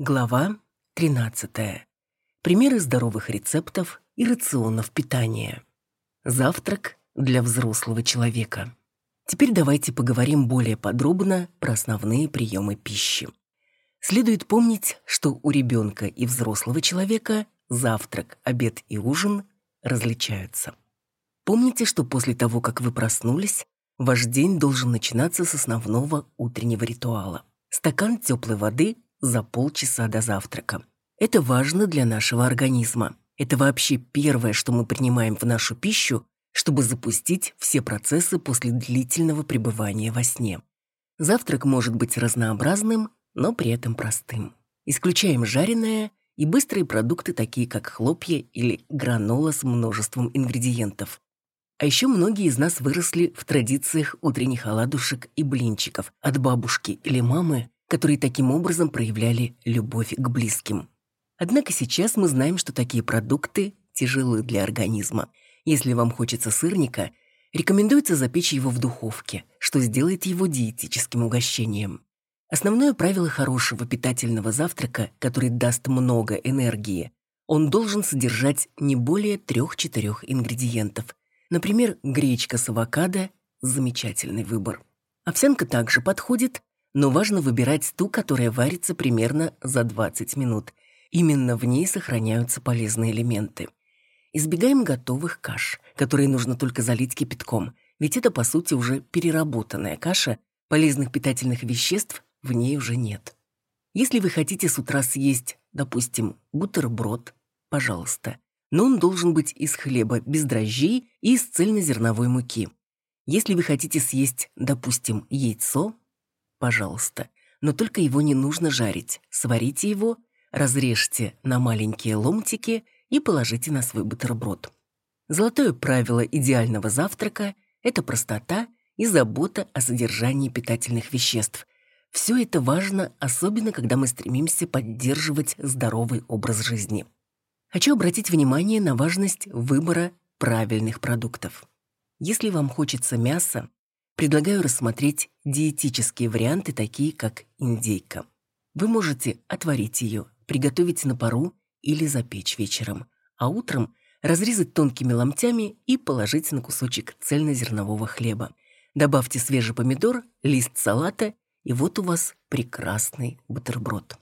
Глава 13. Примеры здоровых рецептов и рационов питания. Завтрак для взрослого человека. Теперь давайте поговорим более подробно про основные приемы пищи. Следует помнить, что у ребенка и взрослого человека завтрак, обед и ужин различаются. Помните, что после того, как вы проснулись, ваш день должен начинаться с основного утреннего ритуала. Стакан теплой воды за полчаса до завтрака. Это важно для нашего организма. Это вообще первое, что мы принимаем в нашу пищу, чтобы запустить все процессы после длительного пребывания во сне. Завтрак может быть разнообразным, но при этом простым. Исключаем жареное и быстрые продукты, такие как хлопья или гранола с множеством ингредиентов. А еще многие из нас выросли в традициях утренних оладушек и блинчиков от бабушки или мамы, которые таким образом проявляли любовь к близким. Однако сейчас мы знаем, что такие продукты тяжелы для организма. Если вам хочется сырника, рекомендуется запечь его в духовке, что сделает его диетическим угощением. Основное правило хорошего питательного завтрака, который даст много энергии, он должен содержать не более трех-четырех ингредиентов. Например, гречка с авокадо – замечательный выбор. Овсянка также подходит, но важно выбирать ту, которая варится примерно за 20 минут. Именно в ней сохраняются полезные элементы. Избегаем готовых каш, которые нужно только залить кипятком, ведь это, по сути, уже переработанная каша, полезных питательных веществ в ней уже нет. Если вы хотите с утра съесть, допустим, бутерброд, пожалуйста, но он должен быть из хлеба без дрожжей и из цельнозерновой муки. Если вы хотите съесть, допустим, яйцо, пожалуйста. Но только его не нужно жарить. Сварите его, разрежьте на маленькие ломтики и положите на свой бутерброд. Золотое правило идеального завтрака – это простота и забота о содержании питательных веществ. Все это важно, особенно когда мы стремимся поддерживать здоровый образ жизни. Хочу обратить внимание на важность выбора правильных продуктов. Если вам хочется мяса, предлагаю рассмотреть диетические варианты, такие как индейка. Вы можете отварить ее, приготовить на пару или запечь вечером, а утром разрезать тонкими ломтями и положить на кусочек цельнозернового хлеба. Добавьте свежий помидор, лист салата, и вот у вас прекрасный бутерброд.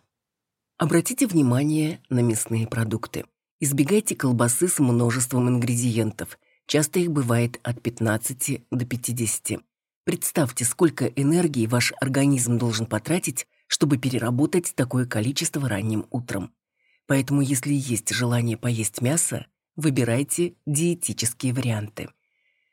Обратите внимание на мясные продукты. Избегайте колбасы с множеством ингредиентов. Часто их бывает от 15 до 50. Представьте, сколько энергии ваш организм должен потратить, чтобы переработать такое количество ранним утром. Поэтому, если есть желание поесть мясо, выбирайте диетические варианты.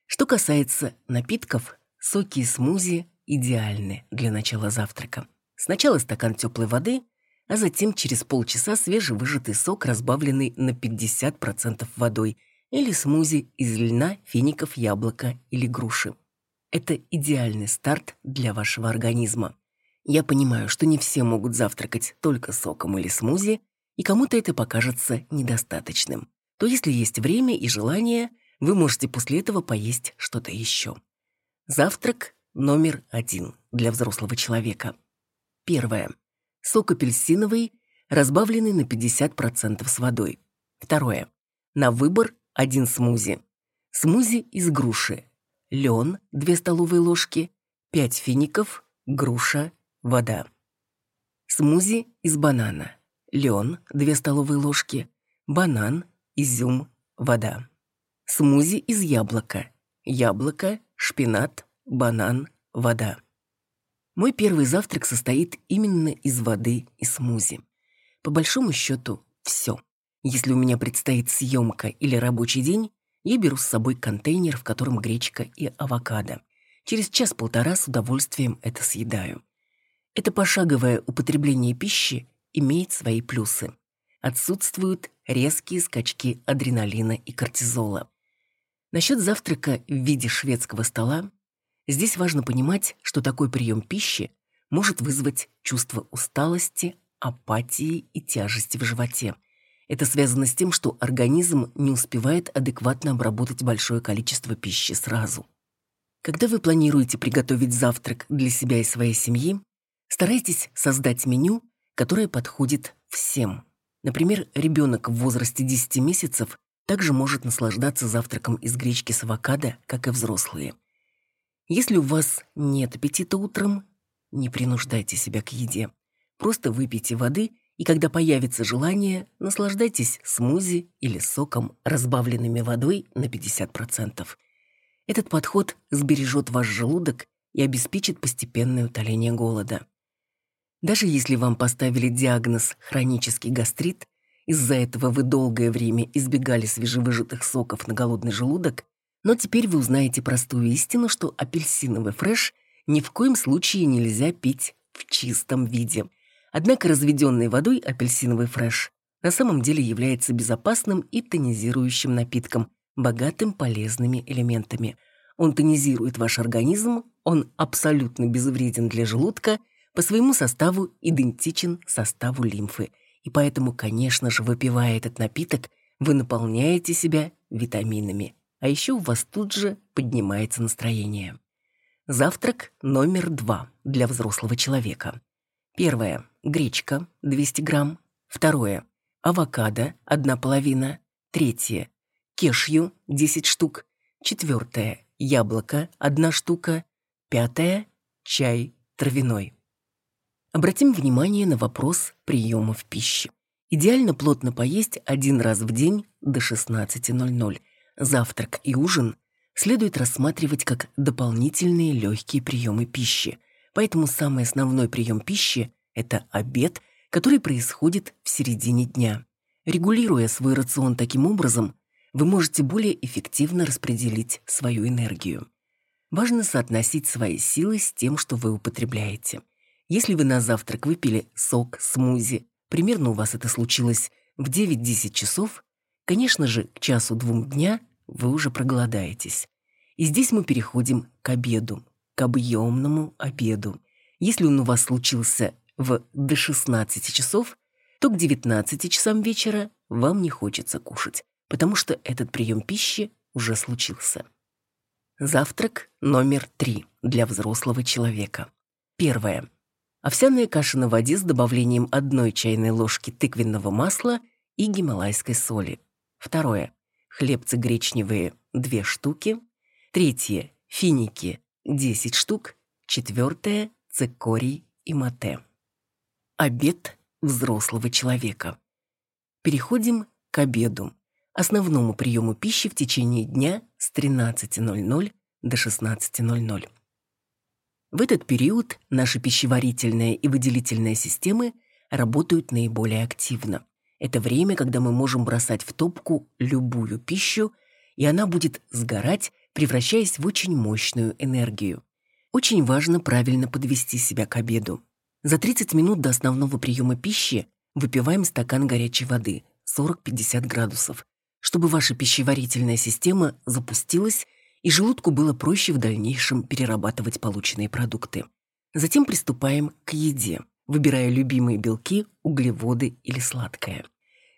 Что касается напитков, соки и смузи идеальны для начала завтрака. Сначала стакан теплой воды, а затем через полчаса свежевыжатый сок, разбавленный на 50% водой, или смузи из льна, фиников, яблока или груши. Это идеальный старт для вашего организма. Я понимаю, что не все могут завтракать только соком или смузи, и кому-то это покажется недостаточным. То если есть время и желание, вы можете после этого поесть что-то еще. Завтрак номер один для взрослого человека. Первое. Сок апельсиновый, разбавленный на 50% с водой. Второе. На выбор один смузи. Смузи из груши, лен 2 столовые ложки, 5 фиников, груша, вода. Смузи из банана, лен 2 столовые ложки, банан, изюм, вода. Смузи из яблока, яблоко, шпинат, банан, вода. Мой первый завтрак состоит именно из воды и смузи. По большому счету, все. Если у меня предстоит съемка или рабочий день, я беру с собой контейнер, в котором гречка и авокадо. Через час-полтора с удовольствием это съедаю. Это пошаговое употребление пищи имеет свои плюсы. Отсутствуют резкие скачки адреналина и кортизола. Насчет завтрака в виде шведского стола здесь важно понимать, что такой прием пищи может вызвать чувство усталости, апатии и тяжести в животе – это связано с тем, что организм не успевает адекватно обработать большое количество пищи сразу. Когда вы планируете приготовить завтрак для себя и своей семьи, старайтесь создать меню, которая подходит всем. Например, ребенок в возрасте 10 месяцев также может наслаждаться завтраком из гречки с авокадо, как и взрослые. Если у вас нет аппетита утром, не принуждайте себя к еде. Просто выпейте воды, и когда появится желание, наслаждайтесь смузи или соком, разбавленными водой на 50%. Этот подход сбережет ваш желудок и обеспечит постепенное утоление голода. Даже если вам поставили диагноз «хронический гастрит», из-за этого вы долгое время избегали свежевыжатых соков на голодный желудок, но теперь вы узнаете простую истину, что апельсиновый фреш ни в коем случае нельзя пить в чистом виде. Однако разведенный водой апельсиновый фреш на самом деле является безопасным и тонизирующим напитком, богатым полезными элементами. Он тонизирует ваш организм, он абсолютно безвреден для желудка, по своему составу идентичен составу лимфы – и поэтому, конечно же, выпивая этот напиток, вы наполняете себя витаминами. А еще у вас тут же поднимается настроение. Завтрак номер два для взрослого человека. Первое – гречка, 200 грамм. Второе – авокадо, одна половина. Третье – кешью, 10 штук. Четвертое – яблоко, одна штука. Пятое – чай травяной. Обратим внимание на вопрос приемов пищи. Идеально плотно поесть один раз в день до 16.00. Завтрак и ужин следует рассматривать как дополнительные легкие приемы пищи. Поэтому самый основной прием пищи – это обед, который происходит в середине дня. Регулируя свой рацион таким образом, вы можете более эффективно распределить свою энергию. Важно соотносить свои силы с тем, что вы употребляете – если вы на завтрак выпили сок, смузи, примерно у вас это случилось в 9-10 часов, конечно же, к часу-двум дня вы уже проголодаетесь. И здесь мы переходим к обеду, к объемному обеду. Если он у вас случился в до 16 часов, то к 19 часам вечера вам не хочется кушать, потому что этот прием пищи уже случился. Завтрак номер три для взрослого человека. Первое. Овсяная каша на воде с добавлением одной чайной ложки тыквенного масла и гималайской соли. Второе. Хлебцы гречневые – 2 штуки. Третье. Финики – 10 штук. Четвертое. Цикорий и мате. Обед взрослого человека. Переходим к обеду, основному приему пищи в течение дня с 13.00 до 16.00. В этот период наши пищеварительная и выделительная системы работают наиболее активно. Это время, когда мы можем бросать в топку любую пищу, и она будет сгорать, превращаясь в очень мощную энергию. Очень важно правильно подвести себя к обеду. За 30 минут до основного приема пищи выпиваем стакан горячей воды 40-50 градусов, чтобы ваша пищеварительная система запустилась и желудку было проще в дальнейшем перерабатывать полученные продукты. Затем приступаем к еде, выбирая любимые белки, углеводы или сладкое.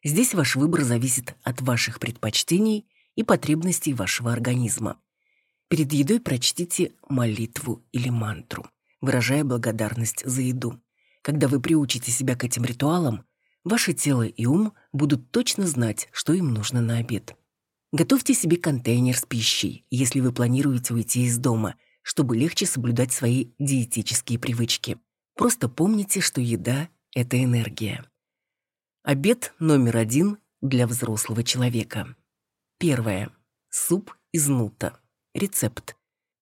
Здесь ваш выбор зависит от ваших предпочтений и потребностей вашего организма. Перед едой прочтите молитву или мантру, выражая благодарность за еду. Когда вы приучите себя к этим ритуалам, ваше тело и ум будут точно знать, что им нужно на обед. Готовьте себе контейнер с пищей, если вы планируете уйти из дома, чтобы легче соблюдать свои диетические привычки. Просто помните, что еда – это энергия. Обед номер один для взрослого человека. Первое. Суп из нута. Рецепт.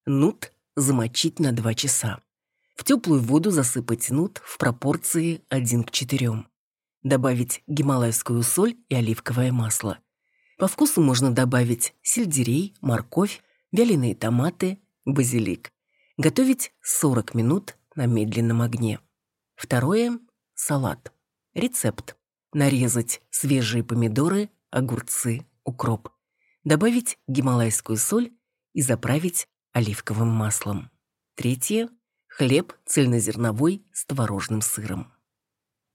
Нут замочить на 2 часа. В теплую воду засыпать нут в пропорции 1 к 4. Добавить гималайскую соль и оливковое масло. По вкусу можно добавить сельдерей, морковь, вяленые томаты, базилик. Готовить 40 минут на медленном огне. Второе – салат. Рецепт. Нарезать свежие помидоры, огурцы, укроп. Добавить гималайскую соль и заправить оливковым маслом. Третье – хлеб цельнозерновой с творожным сыром.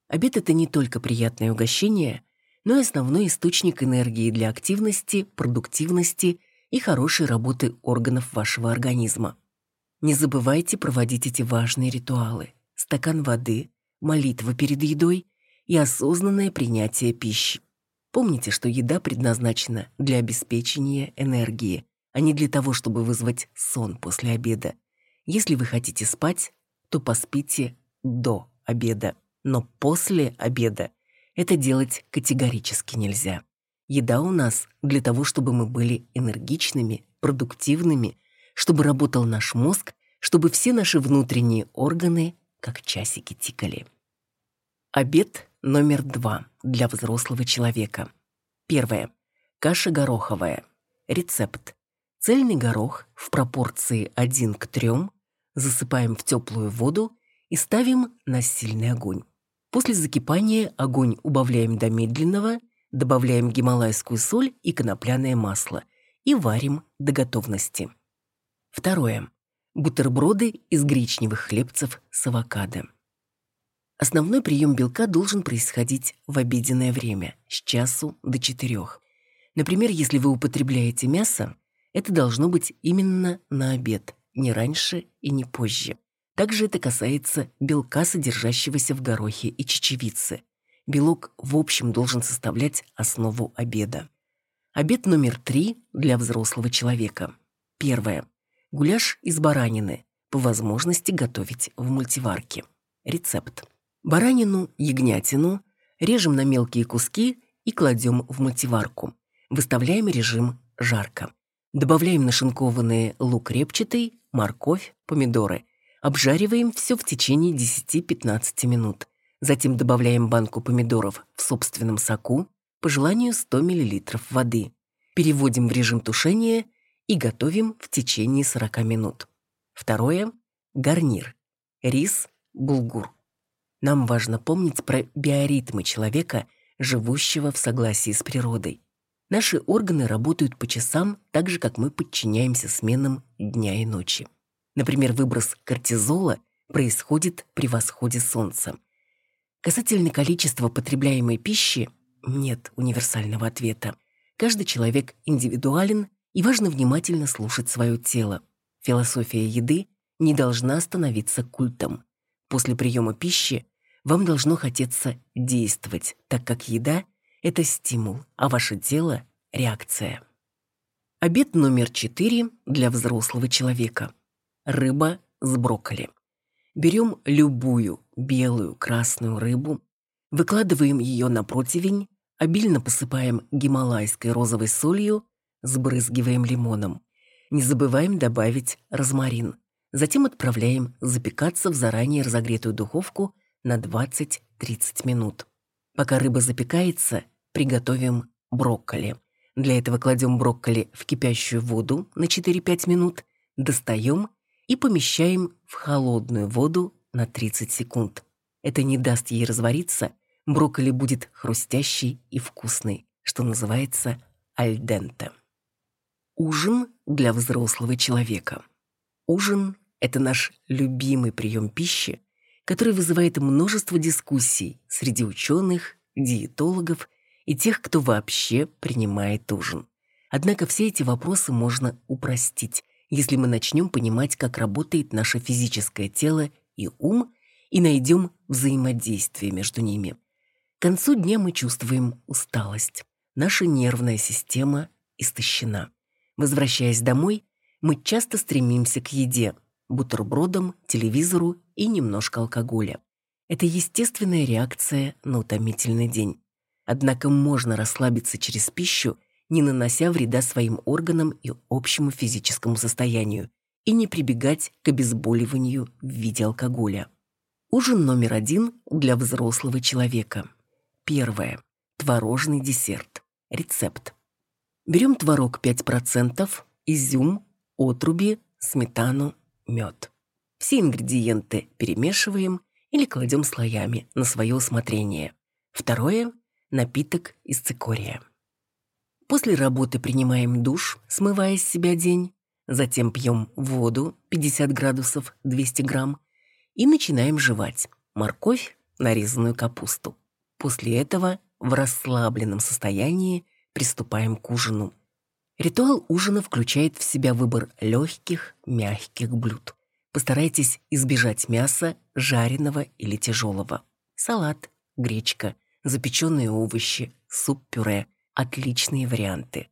Обед – это не только приятное угощение – но и основной источник энергии для активности, продуктивности и хорошей работы органов вашего организма. Не забывайте проводить эти важные ритуалы. Стакан воды, молитва перед едой и осознанное принятие пищи. Помните, что еда предназначена для обеспечения энергии, а не для того, чтобы вызвать сон после обеда. Если вы хотите спать, то поспите до обеда, но после обеда это делать категорически нельзя. Еда у нас для того, чтобы мы были энергичными, продуктивными, чтобы работал наш мозг, чтобы все наши внутренние органы как часики тикали. Обед номер два для взрослого человека. Первое. Каша гороховая. Рецепт. Цельный горох в пропорции 1 к 3 засыпаем в теплую воду и ставим на сильный огонь. После закипания огонь убавляем до медленного, добавляем гималайскую соль и конопляное масло и варим до готовности. Второе. Бутерброды из гречневых хлебцев с авокадо. Основной прием белка должен происходить в обеденное время, с часу до четырех. Например, если вы употребляете мясо, это должно быть именно на обед, не раньше и не позже. Также это касается белка, содержащегося в горохе и чечевице. Белок в общем должен составлять основу обеда. Обед номер три для взрослого человека. Первое. Гуляш из баранины. По возможности готовить в мультиварке. Рецепт. Баранину, ягнятину режем на мелкие куски и кладем в мультиварку. Выставляем режим «жарко». Добавляем нашинкованные лук репчатый, морковь, помидоры. Обжариваем все в течение 10-15 минут. Затем добавляем банку помидоров в собственном соку, по желанию 100 мл воды. Переводим в режим тушения и готовим в течение 40 минут. Второе – гарнир. Рис, булгур. Нам важно помнить про биоритмы человека, живущего в согласии с природой. Наши органы работают по часам, так же, как мы подчиняемся сменам дня и ночи. Например, выброс кортизола происходит при восходе солнца. Касательно количества потребляемой пищи нет универсального ответа. Каждый человек индивидуален, и важно внимательно слушать свое тело. Философия еды не должна становиться культом. После приема пищи вам должно хотеться действовать, так как еда – это стимул, а ваше тело – реакция. Обед номер четыре для взрослого человека. Рыба с брокколи. Берем любую белую, красную рыбу, выкладываем ее на противень, обильно посыпаем гималайской розовой солью, сбрызгиваем лимоном. Не забываем добавить розмарин. Затем отправляем запекаться в заранее разогретую духовку на 20-30 минут. Пока рыба запекается, приготовим брокколи. Для этого кладем брокколи в кипящую воду на 4-5 минут, достаем и помещаем в холодную воду на 30 секунд. Это не даст ей развариться, брокколи будет хрустящий и вкусный, что называется альденте. Ужин для взрослого человека. Ужин – это наш любимый прием пищи, который вызывает множество дискуссий среди ученых, диетологов и тех, кто вообще принимает ужин. Однако все эти вопросы можно упростить, если мы начнем понимать, как работает наше физическое тело и ум, и найдем взаимодействие между ними. К концу дня мы чувствуем усталость. Наша нервная система истощена. Возвращаясь домой, мы часто стремимся к еде, бутербродам, телевизору и немножко алкоголя. Это естественная реакция на утомительный день. Однако можно расслабиться через пищу, не нанося вреда своим органам и общему физическому состоянию, и не прибегать к обезболиванию в виде алкоголя. Ужин номер один для взрослого человека. Первое. Творожный десерт. Рецепт. Берем творог 5%, изюм, отруби, сметану, мед. Все ингредиенты перемешиваем или кладем слоями на свое усмотрение. Второе – напиток из цикория. После работы принимаем душ, смывая с себя день, затем пьем воду 50 градусов 200 грамм и начинаем жевать морковь, нарезанную капусту. После этого в расслабленном состоянии приступаем к ужину. Ритуал ужина включает в себя выбор легких, мягких блюд. Постарайтесь избежать мяса, жареного или тяжелого. салат, гречка, запеченные овощи, суп-пюре – отличные варианты.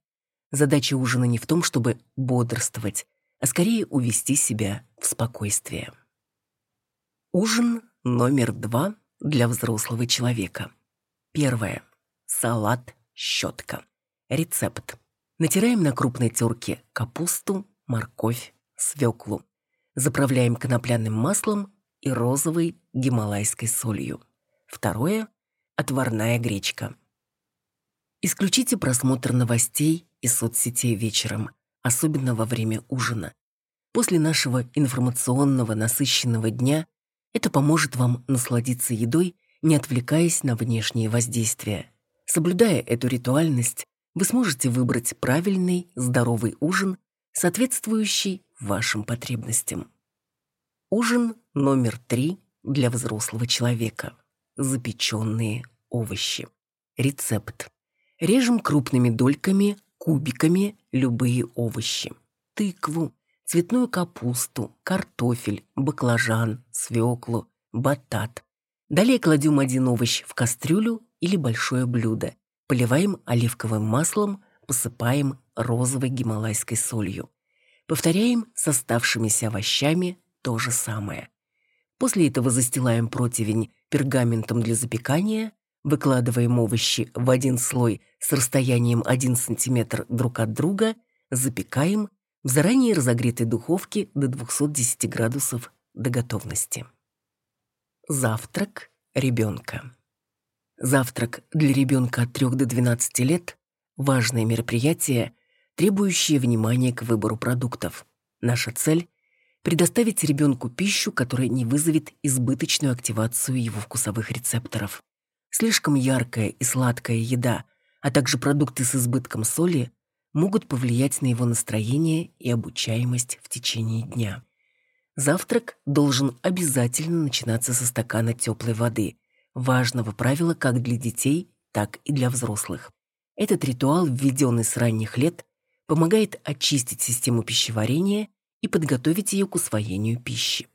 Задача ужина не в том, чтобы бодрствовать, а скорее увести себя в спокойствие. Ужин номер два для взрослого человека. Первое. Салат щетка. Рецепт. Натираем на крупной терке капусту, морковь, свеклу. Заправляем конопляным маслом и розовой гималайской солью. Второе – отварная гречка. Исключите просмотр новостей и соцсетей вечером, особенно во время ужина. После нашего информационного насыщенного дня это поможет вам насладиться едой, не отвлекаясь на внешние воздействия. Соблюдая эту ритуальность, вы сможете выбрать правильный, здоровый ужин, соответствующий вашим потребностям. Ужин номер три для взрослого человека. Запеченные овощи. Рецепт. Режем крупными дольками, кубиками любые овощи. Тыкву, цветную капусту, картофель, баклажан, свеклу, батат. Далее кладем один овощ в кастрюлю или большое блюдо. Поливаем оливковым маслом, посыпаем розовой гималайской солью. Повторяем с оставшимися овощами то же самое. После этого застилаем противень пергаментом для запекания, выкладываем овощи в один слой с расстоянием 1 см друг от друга, запекаем в заранее разогретой духовке до 210 градусов до готовности. Завтрак ребенка. Завтрак для ребенка от 3 до 12 лет – важное мероприятие, требующее внимания к выбору продуктов. Наша цель – предоставить ребенку пищу, которая не вызовет избыточную активацию его вкусовых рецепторов. Слишком яркая и сладкая еда, а также продукты с избытком соли могут повлиять на его настроение и обучаемость в течение дня. Завтрак должен обязательно начинаться со стакана теплой воды, важного правила как для детей, так и для взрослых. Этот ритуал, введенный с ранних лет, помогает очистить систему пищеварения и подготовить ее к усвоению пищи.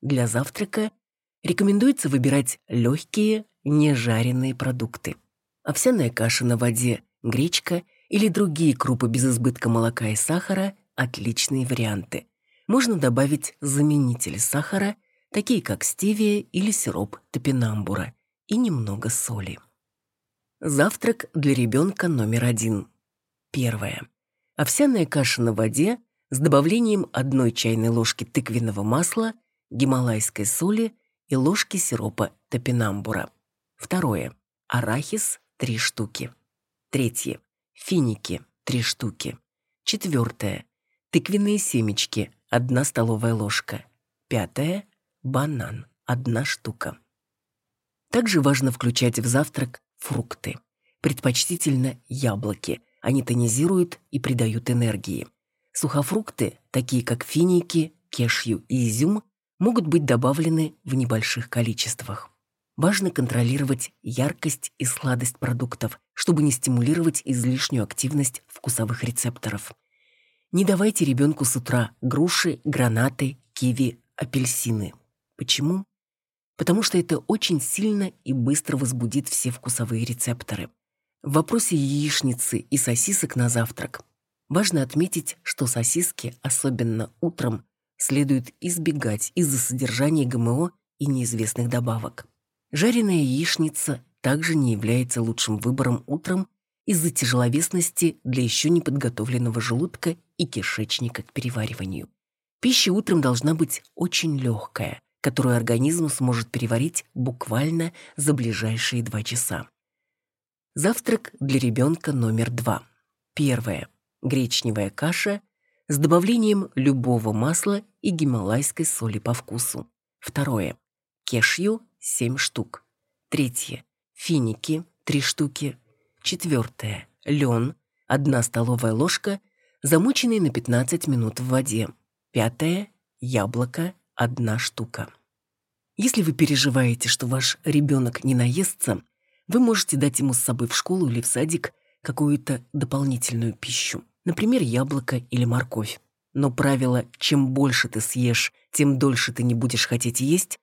Для завтрака рекомендуется выбирать легкие, нежаренные продукты. Овсяная каша на воде, гречка или другие крупы без избытка молока и сахара – отличные варианты можно добавить заменители сахара, такие как стевия или сироп топинамбура, и немного соли. Завтрак для ребенка номер один. Первое. Овсяная каша на воде с добавлением одной чайной ложки тыквенного масла, гималайской соли и ложки сиропа топинамбура. Второе. Арахис – 3 штуки. Третье. Финики – 3 штуки. Четвертое. Тыквенные семечки одна столовая ложка. Пятое – банан, одна штука. Также важно включать в завтрак фрукты. Предпочтительно яблоки. Они тонизируют и придают энергии. Сухофрукты, такие как финики, кешью и изюм, могут быть добавлены в небольших количествах. Важно контролировать яркость и сладость продуктов, чтобы не стимулировать излишнюю активность вкусовых рецепторов. Не давайте ребенку с утра груши, гранаты, киви, апельсины. Почему? Потому что это очень сильно и быстро возбудит все вкусовые рецепторы. В вопросе яичницы и сосисок на завтрак важно отметить, что сосиски, особенно утром, следует избегать из-за содержания ГМО и неизвестных добавок. Жареная яичница также не является лучшим выбором утром из-за тяжеловесности для еще не подготовленного желудка и кишечника к перевариванию. Пища утром должна быть очень легкая, которую организм сможет переварить буквально за ближайшие два часа. Завтрак для ребенка номер два. Первое. Гречневая каша с добавлением любого масла и гималайской соли по вкусу. Второе. Кешью 7 штук. Третье. Финики 3 штуки. Четвертое. Лен. Одна столовая ложка, замоченный на 15 минут в воде. Пятое. Яблоко. Одна штука. Если вы переживаете, что ваш ребенок не наестся, вы можете дать ему с собой в школу или в садик какую-то дополнительную пищу, например, яблоко или морковь. Но правило «чем больше ты съешь, тем дольше ты не будешь хотеть есть»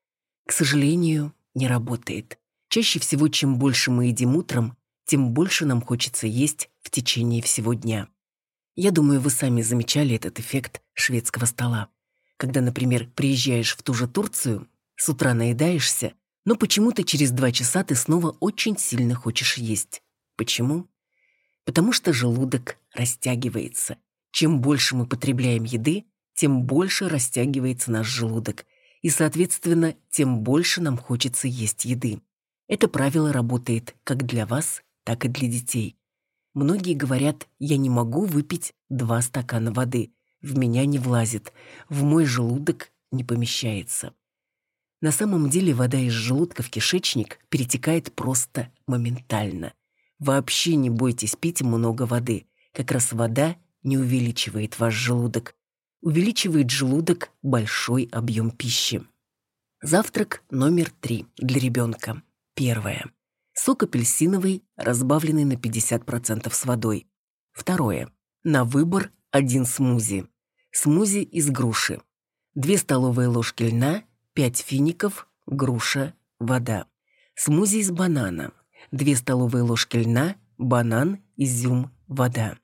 к сожалению, не работает. Чаще всего, чем больше мы едим утром, тем больше нам хочется есть в течение всего дня. Я думаю, вы сами замечали этот эффект шведского стола. Когда, например, приезжаешь в ту же Турцию, с утра наедаешься, но почему-то через два часа ты снова очень сильно хочешь есть. Почему? Потому что желудок растягивается. Чем больше мы потребляем еды, тем больше растягивается наш желудок, и, соответственно, тем больше нам хочется есть еды. Это правило работает как для вас, так и для детей. Многие говорят, я не могу выпить два стакана воды, в меня не влазит, в мой желудок не помещается. На самом деле вода из желудка в кишечник перетекает просто моментально. Вообще не бойтесь пить много воды. Как раз вода не увеличивает ваш желудок. Увеличивает желудок большой объем пищи. Завтрак номер три для ребенка. Первое. Сок апельсиновый, разбавленный на 50% с водой. Второе. На выбор один смузи. Смузи из груши. 2 столовые ложки льна, 5 фиников, груша, вода. Смузи из банана. 2 столовые ложки льна, банан, изюм, вода.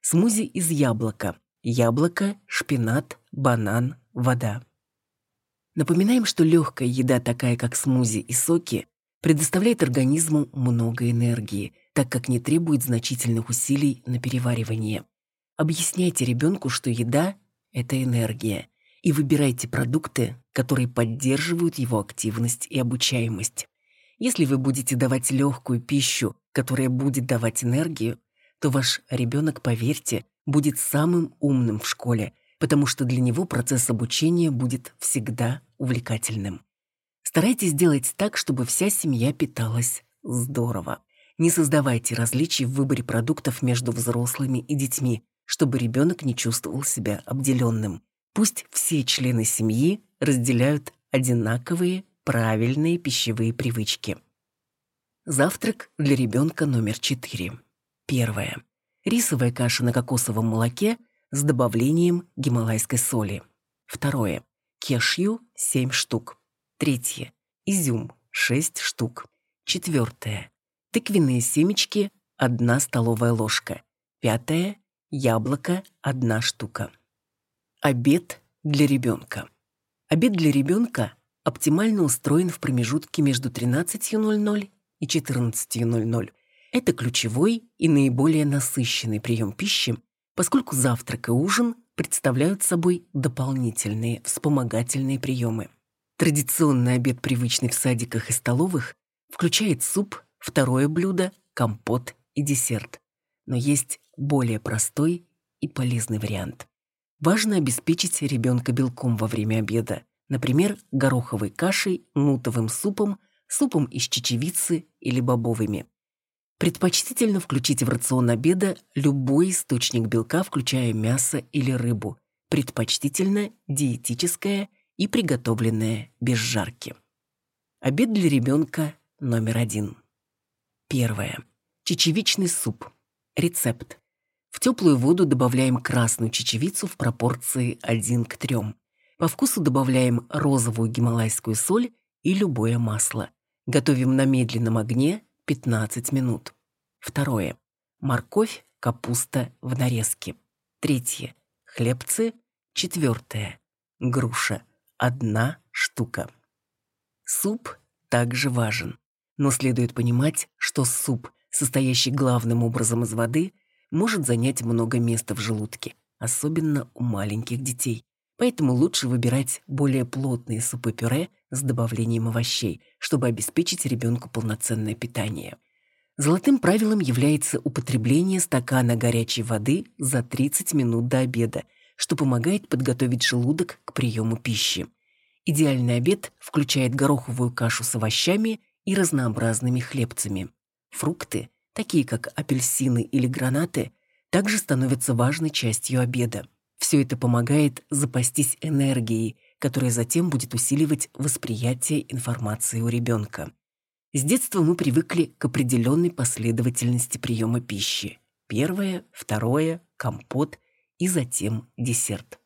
Смузи из яблока. Яблоко, шпинат, банан, вода. Напоминаем, что легкая еда, такая как смузи и соки, предоставляет организму много энергии, так как не требует значительных усилий на переваривание. Объясняйте ребенку, что еда – это энергия, и выбирайте продукты, которые поддерживают его активность и обучаемость. Если вы будете давать легкую пищу, которая будет давать энергию, то ваш ребенок, поверьте, будет самым умным в школе, потому что для него процесс обучения будет всегда увлекательным. Старайтесь сделать так, чтобы вся семья питалась здорово. Не создавайте различий в выборе продуктов между взрослыми и детьми, чтобы ребенок не чувствовал себя обделенным. Пусть все члены семьи разделяют одинаковые, правильные пищевые привычки. Завтрак для ребенка номер 4. Первое. Рисовая каша на кокосовом молоке с добавлением гималайской соли. Второе. Кешью 7 штук. Третье. Изюм – 6 штук. Четвертое. Тыквенные семечки – 1 столовая ложка. Пятое. Яблоко – 1 штука. Обед для ребенка. Обед для ребенка оптимально устроен в промежутке между 13.00 и 14.00. Это ключевой и наиболее насыщенный прием пищи, поскольку завтрак и ужин представляют собой дополнительные вспомогательные приемы. Традиционный обед, привычный в садиках и столовых, включает суп, второе блюдо, компот и десерт. Но есть более простой и полезный вариант. Важно обеспечить ребенка белком во время обеда, например, гороховой кашей, нутовым супом, супом из чечевицы или бобовыми. Предпочтительно включить в рацион обеда любой источник белка, включая мясо или рыбу. Предпочтительно диетическое – и приготовленное без жарки. Обед для ребенка номер один. Первое. Чечевичный суп. Рецепт. В теплую воду добавляем красную чечевицу в пропорции 1 к 3. По вкусу добавляем розовую гималайскую соль и любое масло. Готовим на медленном огне 15 минут. Второе. Морковь, капуста в нарезке. Третье. Хлебцы. Четвертое. Груша одна штука. Суп также важен, но следует понимать, что суп, состоящий главным образом из воды, может занять много места в желудке, особенно у маленьких детей. Поэтому лучше выбирать более плотные супы-пюре с добавлением овощей, чтобы обеспечить ребенку полноценное питание. Золотым правилом является употребление стакана горячей воды за 30 минут до обеда – что помогает подготовить желудок к приему пищи. Идеальный обед включает гороховую кашу с овощами и разнообразными хлебцами. Фрукты, такие как апельсины или гранаты, также становятся важной частью обеда. Все это помогает запастись энергией, которая затем будет усиливать восприятие информации у ребенка. С детства мы привыкли к определенной последовательности приема пищи. Первое, второе, компот и затем десерт.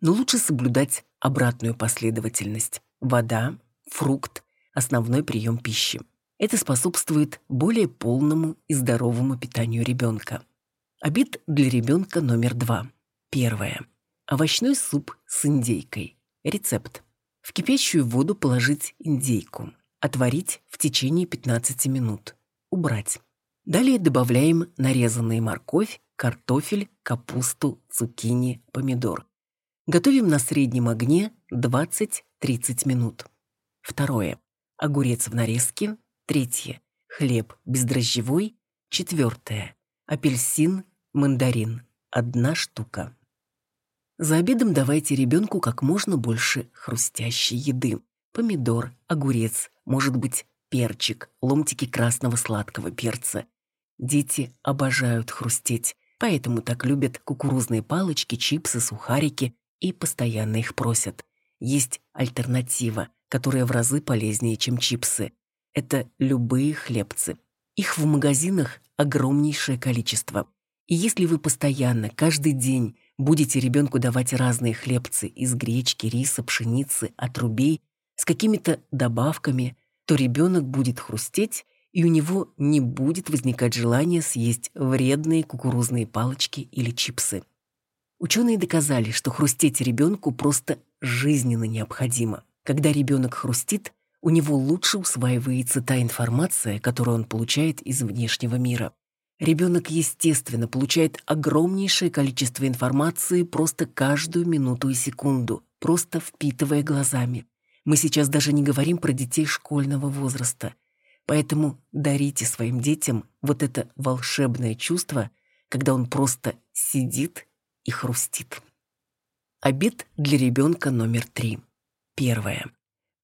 Но лучше соблюдать обратную последовательность. Вода, фрукт, основной прием пищи. Это способствует более полному и здоровому питанию ребенка. Обед для ребенка номер два. Первое. Овощной суп с индейкой. Рецепт. В кипящую воду положить индейку. Отварить в течение 15 минут. Убрать. Далее добавляем нарезанные морковь, картофель, капусту, цукини, помидор. Готовим на среднем огне 20-30 минут. Второе. Огурец в нарезке. Третье. Хлеб бездрожжевой. Четвертое. Апельсин, мандарин. Одна штука. За обедом давайте ребенку как можно больше хрустящей еды. Помидор, огурец, может быть, перчик, ломтики красного сладкого перца. Дети обожают хрустеть, поэтому так любят кукурузные палочки, чипсы, сухарики и постоянно их просят. Есть альтернатива, которая в разы полезнее, чем чипсы. Это любые хлебцы. Их в магазинах огромнейшее количество. И если вы постоянно, каждый день будете ребенку давать разные хлебцы из гречки, риса, пшеницы, отрубей, с какими-то добавками, то ребенок будет хрустеть, и у него не будет возникать желания съесть вредные кукурузные палочки или чипсы. Ученые доказали, что хрустеть ребенку просто жизненно необходимо. Когда ребенок хрустит, у него лучше усваивается та информация, которую он получает из внешнего мира. Ребенок, естественно, получает огромнейшее количество информации просто каждую минуту и секунду, просто впитывая глазами. Мы сейчас даже не говорим про детей школьного возраста. Поэтому дарите своим детям вот это волшебное чувство, когда он просто сидит и хрустит. Обед для ребенка номер три. Первое.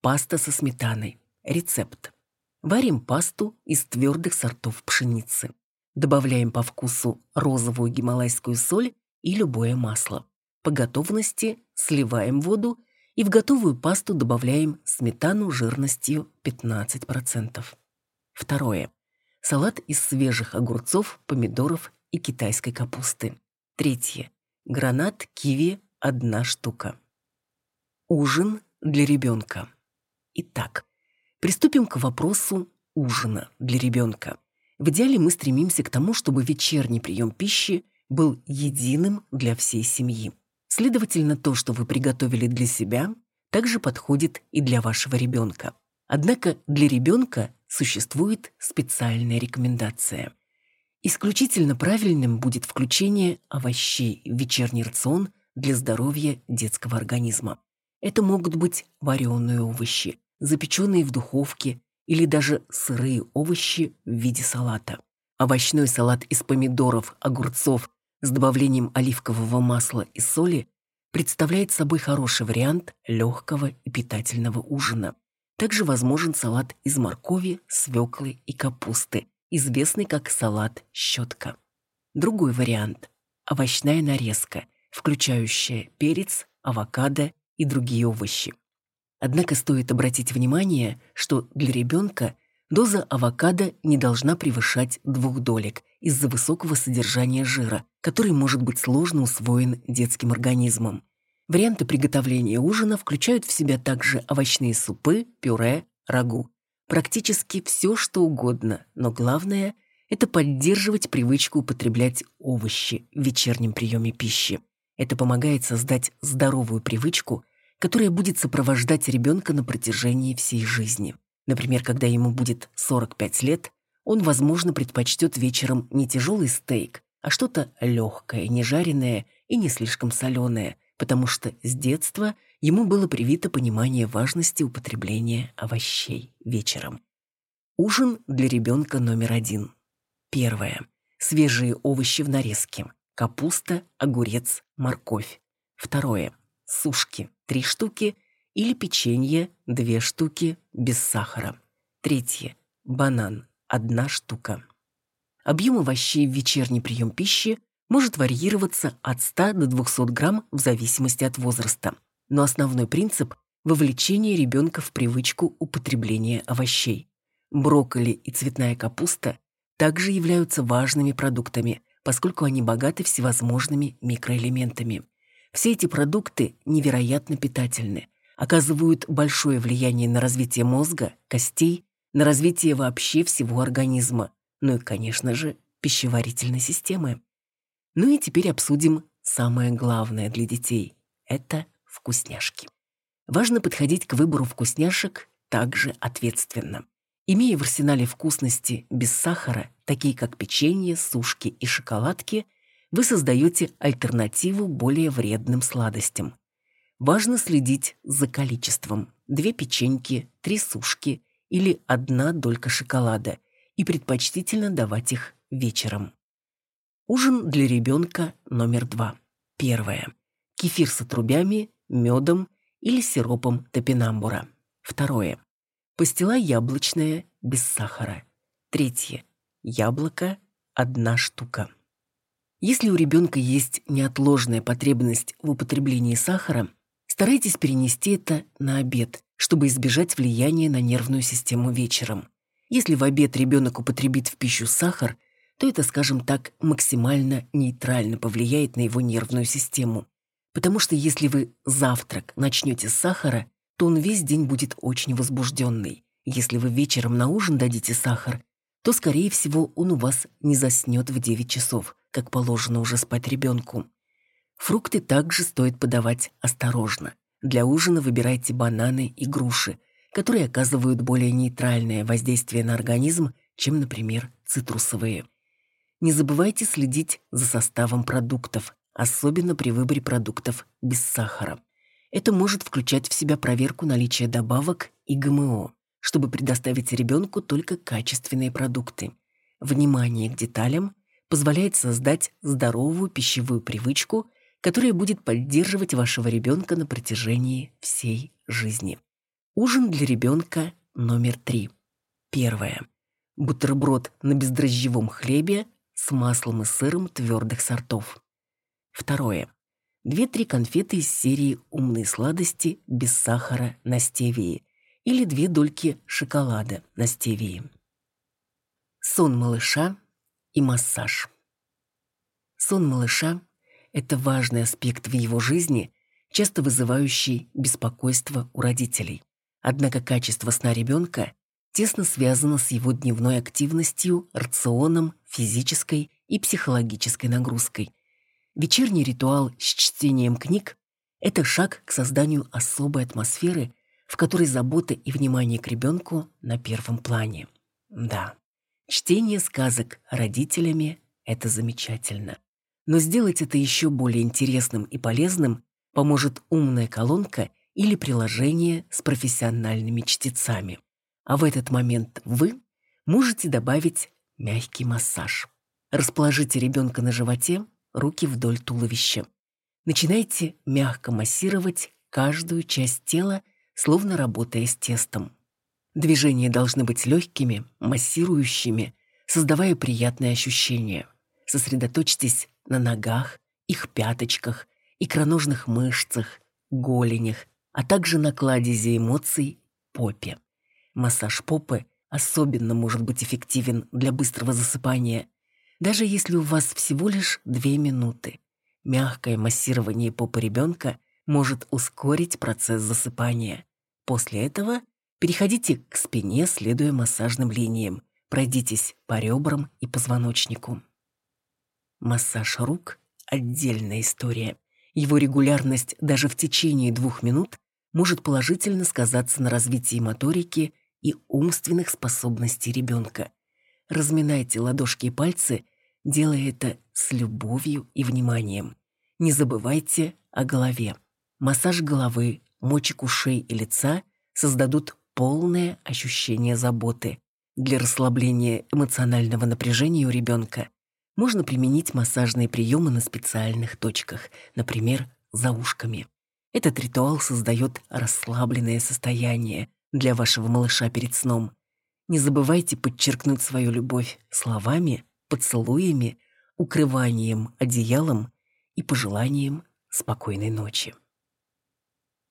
Паста со сметаной. Рецепт. Варим пасту из твердых сортов пшеницы. Добавляем по вкусу розовую гималайскую соль и любое масло. По готовности сливаем воду и в готовую пасту добавляем сметану жирностью 15%. Второе. Салат из свежих огурцов, помидоров и китайской капусты. Третье. Гранат киви – одна штука. Ужин для ребенка. Итак, приступим к вопросу ужина для ребенка. В идеале мы стремимся к тому, чтобы вечерний прием пищи был единым для всей семьи. Следовательно, то, что вы приготовили для себя, также подходит и для вашего ребенка. Однако для ребенка существует специальная рекомендация. Исключительно правильным будет включение овощей в вечерний рацион для здоровья детского организма. Это могут быть вареные овощи, запеченные в духовке или даже сырые овощи в виде салата. Овощной салат из помидоров, огурцов с добавлением оливкового масла и соли представляет собой хороший вариант легкого и питательного ужина. Также возможен салат из моркови, свеклы и капусты, известный как салат щетка. Другой вариант – овощная нарезка, включающая перец, авокадо и другие овощи. Однако стоит обратить внимание, что для ребенка доза авокадо не должна превышать двух долек из-за высокого содержания жира, который может быть сложно усвоен детским организмом. Варианты приготовления ужина включают в себя также овощные супы, пюре, рагу. Практически все, что угодно, но главное – это поддерживать привычку употреблять овощи в вечернем приеме пищи. Это помогает создать здоровую привычку – которая будет сопровождать ребенка на протяжении всей жизни. Например, когда ему будет 45 лет, он, возможно, предпочтет вечером не тяжелый стейк, а что-то легкое, не жареное и не слишком соленое, потому что с детства ему было привито понимание важности употребления овощей вечером. Ужин для ребенка номер один. Первое. Свежие овощи в нарезке. Капуста, огурец, морковь. Второе сушки – три штуки, или печенье – две штуки, без сахара. Третье – банан – одна штука. Объем овощей в вечерний прием пищи может варьироваться от 100 до 200 грамм в зависимости от возраста. Но основной принцип – вовлечение ребенка в привычку употребления овощей. Брокколи и цветная капуста также являются важными продуктами, поскольку они богаты всевозможными микроэлементами. Все эти продукты невероятно питательны, оказывают большое влияние на развитие мозга, костей, на развитие вообще всего организма, ну и, конечно же, пищеварительной системы. Ну и теперь обсудим самое главное для детей – это вкусняшки. Важно подходить к выбору вкусняшек также ответственно. Имея в арсенале вкусности без сахара, такие как печенье, сушки и шоколадки, вы создаете альтернативу более вредным сладостям. Важно следить за количеством. Две печеньки, три сушки или одна долька шоколада и предпочтительно давать их вечером. Ужин для ребенка номер два. Первое. Кефир с отрубями, медом или сиропом топинамбура. Второе. Пастила яблочная, без сахара. Третье. Яблоко – одна штука. Если у ребенка есть неотложная потребность в употреблении сахара, старайтесь перенести это на обед, чтобы избежать влияния на нервную систему вечером. Если в обед ребенок употребит в пищу сахар, то это, скажем так, максимально нейтрально повлияет на его нервную систему. Потому что если вы завтрак начнете с сахара, то он весь день будет очень возбужденный. Если вы вечером на ужин дадите сахар, то, скорее всего, он у вас не заснет в 9 часов, как положено уже спать ребенку. Фрукты также стоит подавать осторожно. Для ужина выбирайте бананы и груши, которые оказывают более нейтральное воздействие на организм, чем, например, цитрусовые. Не забывайте следить за составом продуктов, особенно при выборе продуктов без сахара. Это может включать в себя проверку наличия добавок и ГМО, чтобы предоставить ребенку только качественные продукты. Внимание к деталям позволяет создать здоровую пищевую привычку которая будет поддерживать вашего ребенка на протяжении всей жизни. Ужин для ребенка номер три. Первое. Бутерброд на бездрожжевом хлебе с маслом и сыром твердых сортов. Второе. Две-три конфеты из серии «Умные сладости» без сахара на стевии или две дольки шоколада на стевии. Сон малыша и массаж. Сон малыша это важный аспект в его жизни, часто вызывающий беспокойство у родителей. Однако качество сна ребенка тесно связано с его дневной активностью, рационом, физической и психологической нагрузкой. Вечерний ритуал с чтением книг – это шаг к созданию особой атмосферы, в которой забота и внимание к ребенку на первом плане. Да, чтение сказок родителями – это замечательно. Но сделать это еще более интересным и полезным поможет умная колонка или приложение с профессиональными чтецами. А в этот момент вы можете добавить мягкий массаж. Расположите ребенка на животе, руки вдоль туловища. Начинайте мягко массировать каждую часть тела, словно работая с тестом. Движения должны быть легкими, массирующими, создавая приятные ощущения. Сосредоточьтесь на ногах, их пяточках, икроножных мышцах, голенях, а также на кладезе эмоций попе. Массаж попы особенно может быть эффективен для быстрого засыпания, даже если у вас всего лишь две минуты. Мягкое массирование попы ребенка может ускорить процесс засыпания. После этого переходите к спине, следуя массажным линиям. Пройдитесь по ребрам и позвоночнику. Массаж рук – отдельная история. Его регулярность даже в течение двух минут может положительно сказаться на развитии моторики и умственных способностей ребенка. Разминайте ладошки и пальцы, делая это с любовью и вниманием. Не забывайте о голове. Массаж головы, мочек ушей и лица создадут полное ощущение заботы. Для расслабления эмоционального напряжения у ребенка можно применить массажные приемы на специальных точках, например, за ушками. Этот ритуал создает расслабленное состояние для вашего малыша перед сном. Не забывайте подчеркнуть свою любовь словами, поцелуями, укрыванием одеялом и пожеланием спокойной ночи.